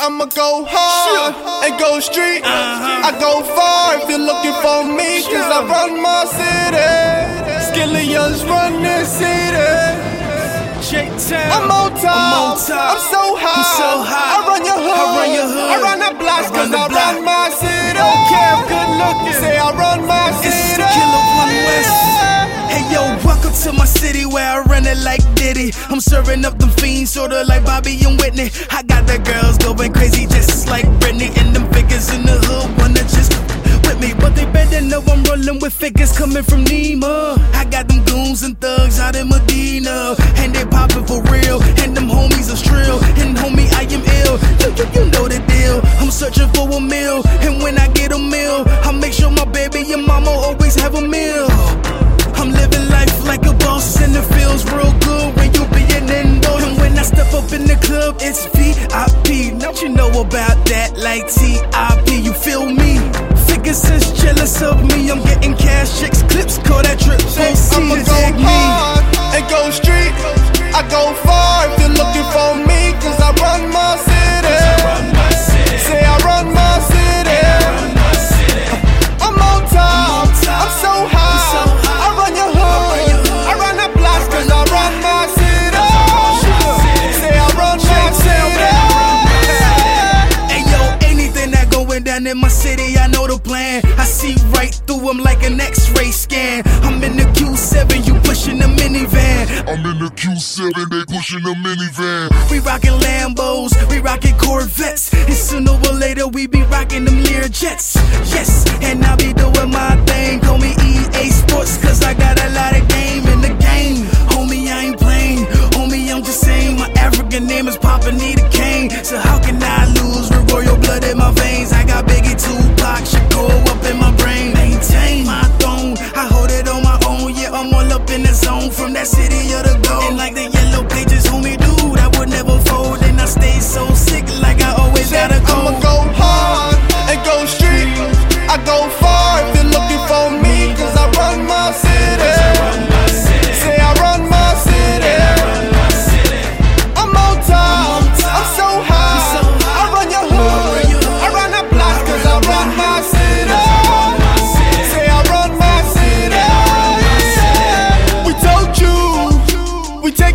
I'ma go hard and go street. Uh-huh. I go far if you're looking for me, cause I run my city. Skillions run this city. I'm on top. I'm on top. I'm so high. Welcome to my city where I run it like Diddy. I'm serving up them fiends, sorta like Bobby and Whitney. I got the girls going crazy just like Britney, and them figures in the hood wanna just with me, but they better know I'm rolling with figures coming from Nima. I got them goons and thugs out in Medina, and they popping for real, and them homies are strill, and homie I am ill. You, you, you know the deal. I'm searching for a meal, and when I get a meal, I make sure my baby and mama always have a meal. Feels real good when you be an indoor. And when I step up in the club, it's VIP. Now you know about that, like TIP. You feel me? Figures is jealous of me. In my city, I know the plan. I see right through them like an X-ray scan. I'm in the Q7, you pushing the minivan. I'm in the Q7, they pushing the minivan. We rockin' Lambos, we rockin' Corvettes. And sooner or later we be rockin' them Lear jets. Yes, and I'll be doing my need a cane, so how can I lose? With royal blood in my veins, I got Biggie, Tupac, Shakur up in my brain. Maintain my throne, I hold it on my own. Yeah, I'm all up in the zone from that city.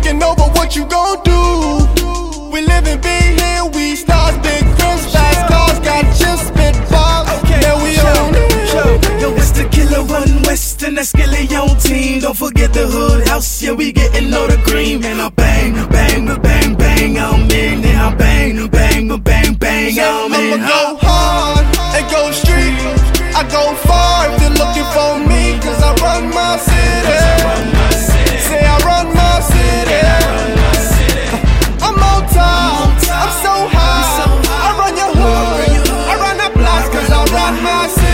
thinking over what you gon' do. We live and be here, we stars, big rims, fast cars, got chips, spit balls. Okay, now we yo, on it. Yo, yo, it's the killer one west and that's killing your team. Don't forget the hood house, yeah, we getting all the green. And I bang, bang, bang, bang, I'm in. And I bang, bang, bang, bang, I'm in. I'ma go never